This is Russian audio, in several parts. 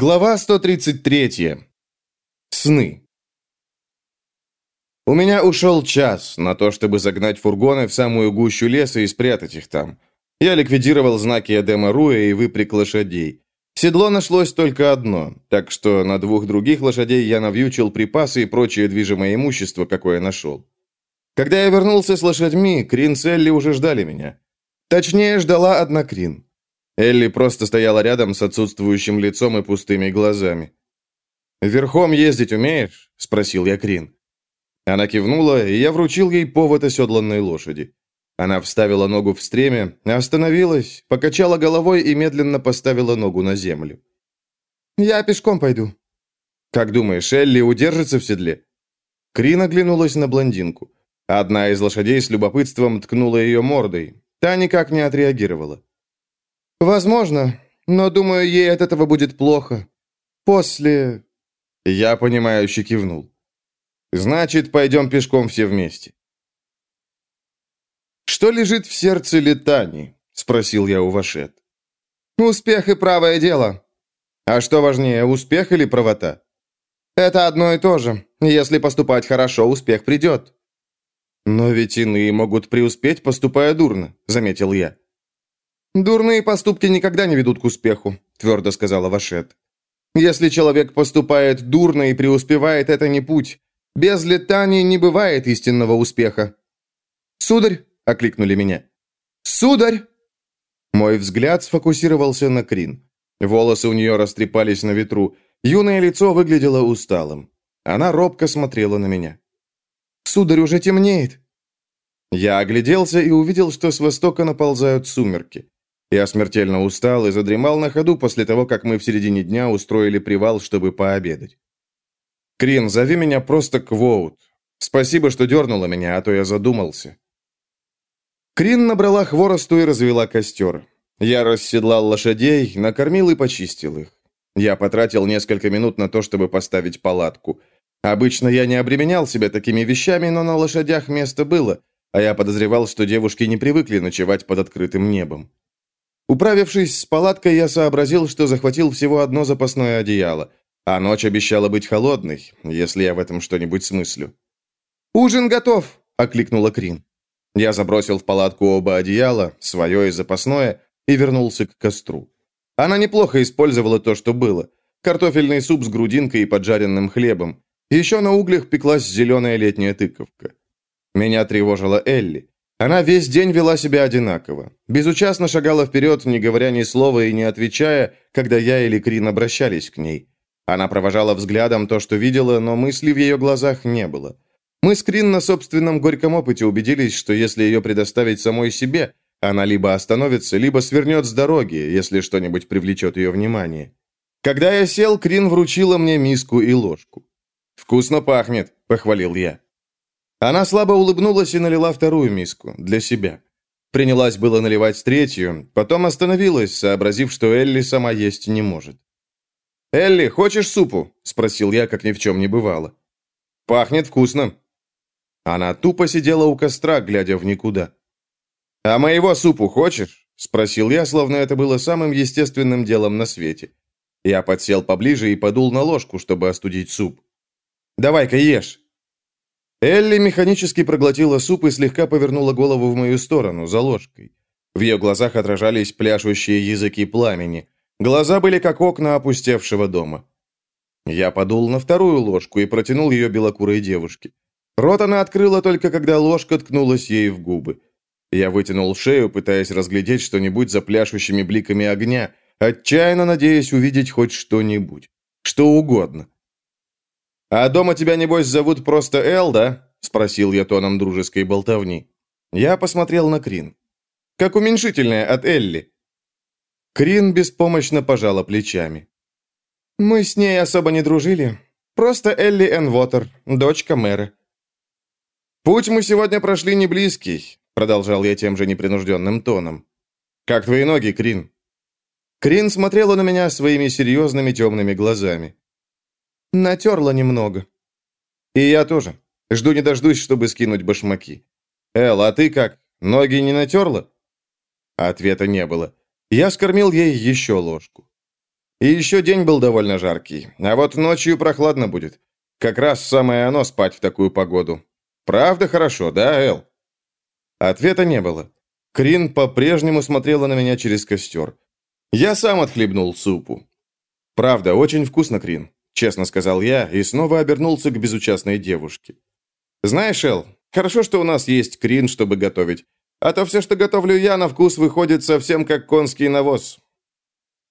Глава 133. Сны. У меня ушел час на то, чтобы загнать фургоны в самую гущу леса и спрятать их там. Я ликвидировал знаки Эдема Руя и выпряг лошадей. Седло нашлось только одно, так что на двух других лошадей я навьючил припасы и прочее движимое имущество, какое нашел. Когда я вернулся с лошадьми, Крин с Элли уже ждали меня. Точнее, ждала одна Крин. Элли просто стояла рядом с отсутствующим лицом и пустыми глазами. «Верхом ездить умеешь?» – спросил я Крин. Она кивнула, и я вручил ей повод оседланной лошади. Она вставила ногу в стремя, остановилась, покачала головой и медленно поставила ногу на землю. «Я пешком пойду». «Как думаешь, Элли удержится в седле?» Крин оглянулась на блондинку. Одна из лошадей с любопытством ткнула ее мордой. Та никак не отреагировала. «Возможно, но, думаю, ей от этого будет плохо. После...» Я, понимающе кивнул. «Значит, пойдем пешком все вместе». «Что лежит в сердце Летани?» — спросил я у Вашет. «Успех и правое дело». «А что важнее, успех или правота?» «Это одно и то же. Если поступать хорошо, успех придет». «Но ведь иные могут преуспеть, поступая дурно», — заметил я. «Дурные поступки никогда не ведут к успеху», – твердо сказала Вашет. «Если человек поступает дурно и преуспевает, это не путь. Без летаний не бывает истинного успеха». «Сударь!» – окликнули меня. «Сударь!» Мой взгляд сфокусировался на Крин. Волосы у нее растрепались на ветру. Юное лицо выглядело усталым. Она робко смотрела на меня. «Сударь, уже темнеет!» Я огляделся и увидел, что с востока наползают сумерки. Я смертельно устал и задремал на ходу после того, как мы в середине дня устроили привал, чтобы пообедать. «Крин, зови меня просто Квоут. Спасибо, что дернула меня, а то я задумался». Крин набрала хворосту и развела костер. Я расседлал лошадей, накормил и почистил их. Я потратил несколько минут на то, чтобы поставить палатку. Обычно я не обременял себя такими вещами, но на лошадях место было, а я подозревал, что девушки не привыкли ночевать под открытым небом. Управившись с палаткой, я сообразил, что захватил всего одно запасное одеяло, а ночь обещала быть холодной, если я в этом что-нибудь смыслю. «Ужин готов!» – окликнула Крин. Я забросил в палатку оба одеяла, свое и запасное, и вернулся к костру. Она неплохо использовала то, что было. Картофельный суп с грудинкой и поджаренным хлебом. Еще на углях пеклась зеленая летняя тыковка. Меня тревожила Элли. Она весь день вела себя одинаково. Безучастно шагала вперед, не говоря ни слова и не отвечая, когда я или Крин обращались к ней. Она провожала взглядом то, что видела, но мысли в ее глазах не было. Мы с Крин на собственном горьком опыте убедились, что если ее предоставить самой себе, она либо остановится, либо свернет с дороги, если что-нибудь привлечет ее внимание. Когда я сел, Крин вручила мне миску и ложку. «Вкусно пахнет», — похвалил я. Она слабо улыбнулась и налила вторую миску, для себя. Принялась было наливать третью, потом остановилась, сообразив, что Элли сама есть не может. «Элли, хочешь супу?» – спросил я, как ни в чем не бывало. «Пахнет вкусно». Она тупо сидела у костра, глядя в никуда. «А моего супу хочешь?» – спросил я, словно это было самым естественным делом на свете. Я подсел поближе и подул на ложку, чтобы остудить суп. «Давай-ка ешь». Элли механически проглотила суп и слегка повернула голову в мою сторону, за ложкой. В ее глазах отражались пляшущие языки пламени. Глаза были как окна опустевшего дома. Я подул на вторую ложку и протянул ее белокурой девушке. Рот она открыла только когда ложка ткнулась ей в губы. Я вытянул шею, пытаясь разглядеть что-нибудь за пляшущими бликами огня, отчаянно надеясь увидеть хоть что-нибудь. Что угодно. «А дома тебя, небось, зовут просто Эл, да?» – спросил я тоном дружеской болтовни. Я посмотрел на Крин. «Как уменьшительное от Элли». Крин беспомощно пожала плечами. «Мы с ней особо не дружили. Просто Элли Энвотер, дочка мэра». «Путь мы сегодня прошли не близкий», – продолжал я тем же непринужденным тоном. «Как твои ноги, Крин?» Крин смотрела на меня своими серьезными темными глазами. Натерла немного. И я тоже. Жду не дождусь, чтобы скинуть башмаки. Эл, а ты как? Ноги не натерла? Ответа не было. Я скормил ей еще ложку. И еще день был довольно жаркий, а вот ночью прохладно будет. Как раз самое оно спать в такую погоду. Правда хорошо, да, Эл?» Ответа не было. Крин по-прежнему смотрела на меня через костер. Я сам отхлебнул супу. «Правда, очень вкусно, Крин», — честно сказал я и снова обернулся к безучастной девушке. «Знаешь, Эл, хорошо, что у нас есть Крин, чтобы готовить. А то все, что готовлю я, на вкус выходит совсем как конский навоз».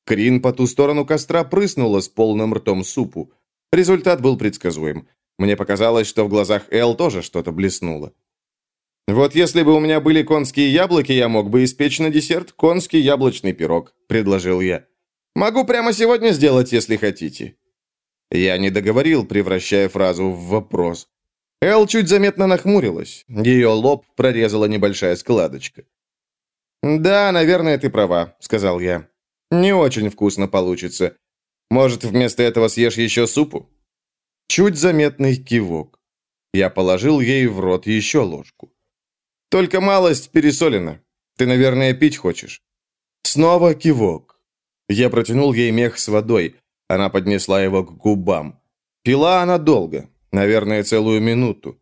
Крин по ту сторону костра прыснула с полным ртом супу. Результат был предсказуем. Мне показалось, что в глазах Эл тоже что-то блеснуло. «Вот если бы у меня были конские яблоки, я мог бы испечь на десерт конский яблочный пирог», — предложил я. «Могу прямо сегодня сделать, если хотите». Я не договорил, превращая фразу в вопрос. Эл чуть заметно нахмурилась. Ее лоб прорезала небольшая складочка. «Да, наверное, ты права», — сказал я. «Не очень вкусно получится. Может, вместо этого съешь еще супу?» Чуть заметный кивок. Я положил ей в рот еще ложку. «Только малость пересолена. Ты, наверное, пить хочешь?» Снова кивок. Я протянул ей мех с водой. Она поднесла его к губам. Пила она долго, наверное, целую минуту.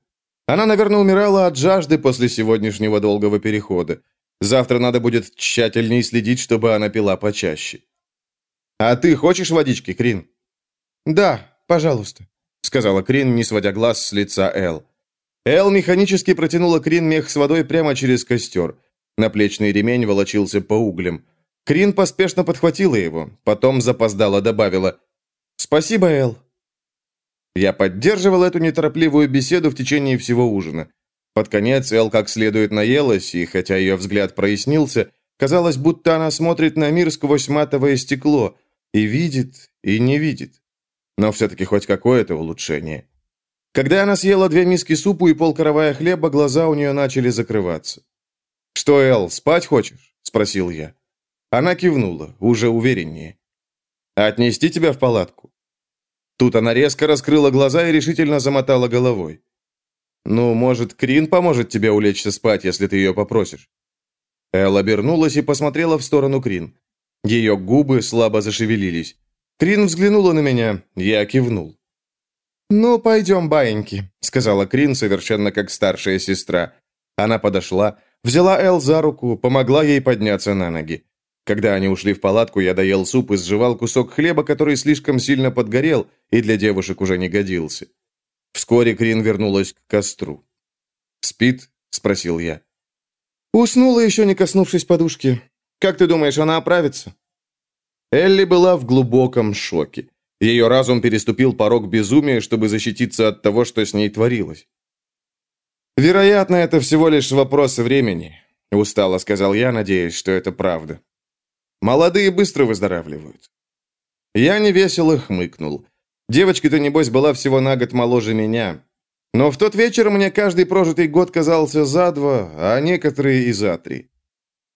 Она, наверное, умирала от жажды после сегодняшнего долгого перехода. Завтра надо будет тщательнее следить, чтобы она пила почаще. «А ты хочешь водички, Крин?» «Да, пожалуйста», — сказала Крин, не сводя глаз с лица Эл. Эл механически протянула Крин мех с водой прямо через костер. Наплечный ремень волочился по углям. Крин поспешно подхватила его, потом запоздала добавила «Спасибо, Эл». Я поддерживал эту неторопливую беседу в течение всего ужина. Под конец Эл как следует наелась, и хотя ее взгляд прояснился, казалось, будто она смотрит на мир сквозь матовое стекло – и видит, и не видит. Но все-таки хоть какое-то улучшение. Когда она съела две миски супу и полкоровая хлеба, глаза у нее начали закрываться. «Что, Эл, спать хочешь?» – спросил я. Она кивнула, уже увереннее. «Отнести тебя в палатку?» Тут она резко раскрыла глаза и решительно замотала головой. «Ну, может, Крин поможет тебе улечься спать, если ты ее попросишь?» Эл обернулась и посмотрела в сторону Крин. Ее губы слабо зашевелились. Крин взглянула на меня, я кивнул. «Ну, пойдем, баиньки», — сказала Крин совершенно как старшая сестра. Она подошла, взяла Эл за руку, помогла ей подняться на ноги. Когда они ушли в палатку, я доел суп и сживал кусок хлеба, который слишком сильно подгорел и для девушек уже не годился. Вскоре Крин вернулась к костру. «Спит?» — спросил я. Уснула, еще не коснувшись подушки. Как ты думаешь, она оправится?» Элли была в глубоком шоке. Ее разум переступил порог безумия, чтобы защититься от того, что с ней творилось. «Вероятно, это всего лишь вопрос времени», — устало сказал я, надеясь, что это правда. «Молодые быстро выздоравливают». Я невесело хмыкнул. Девочка-то, небось, была всего на год моложе меня. Но в тот вечер мне каждый прожитый год казался за два, а некоторые и за три.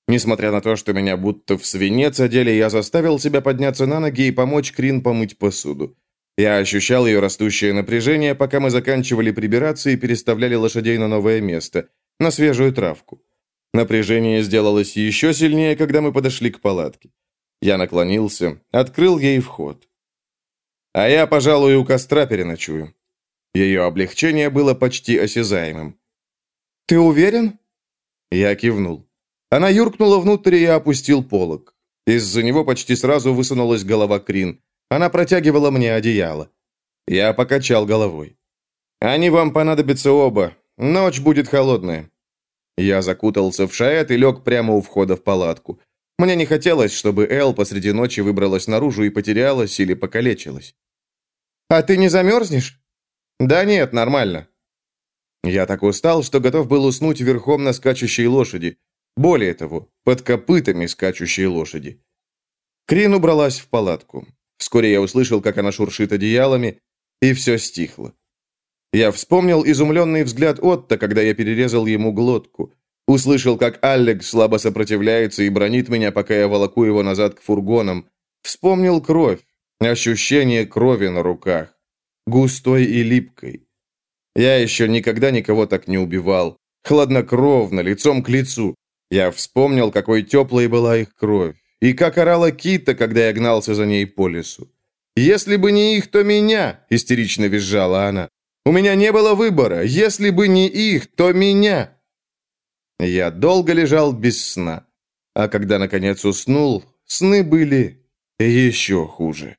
Несмотря на то, что меня будто в свинец одели, я заставил себя подняться на ноги и помочь Крин помыть посуду. Я ощущал ее растущее напряжение, пока мы заканчивали прибираться и переставляли лошадей на новое место, на свежую травку. Напряжение сделалось еще сильнее, когда мы подошли к палатке. Я наклонился, открыл ей вход. А я, пожалуй, у костра переночую. Ее облегчение было почти осязаемым. «Ты уверен?» Я кивнул. Она юркнула внутрь, и я опустил полог. Из-за него почти сразу высунулась голова Крин. Она протягивала мне одеяло. Я покачал головой. «Они вам понадобятся оба. Ночь будет холодная». Я закутался в шаэт и лег прямо у входа в палатку. Мне не хотелось, чтобы Эл посреди ночи выбралась наружу и потерялась или покалечилась. «А ты не замерзнешь?» «Да нет, нормально». Я так устал, что готов был уснуть верхом на скачущей лошади. Более того, под копытами скачущие лошади. Крин убралась в палатку. Вскоре я услышал, как она шуршит одеялами, и все стихло. Я вспомнил изумленный взгляд Отто, когда я перерезал ему глотку. Услышал, как Аллег слабо сопротивляется и бронит меня, пока я волоку его назад к фургонам. Вспомнил кровь, ощущение крови на руках, густой и липкой. Я еще никогда никого так не убивал. Хладнокровно, лицом к лицу. Я вспомнил, какой теплой была их кровь, И как орала Кита, когда я гнался за ней по лесу. «Если бы не их, то меня!» – истерично визжала она. «У меня не было выбора. Если бы не их, то меня!» Я долго лежал без сна. А когда, наконец, уснул, сны были еще хуже.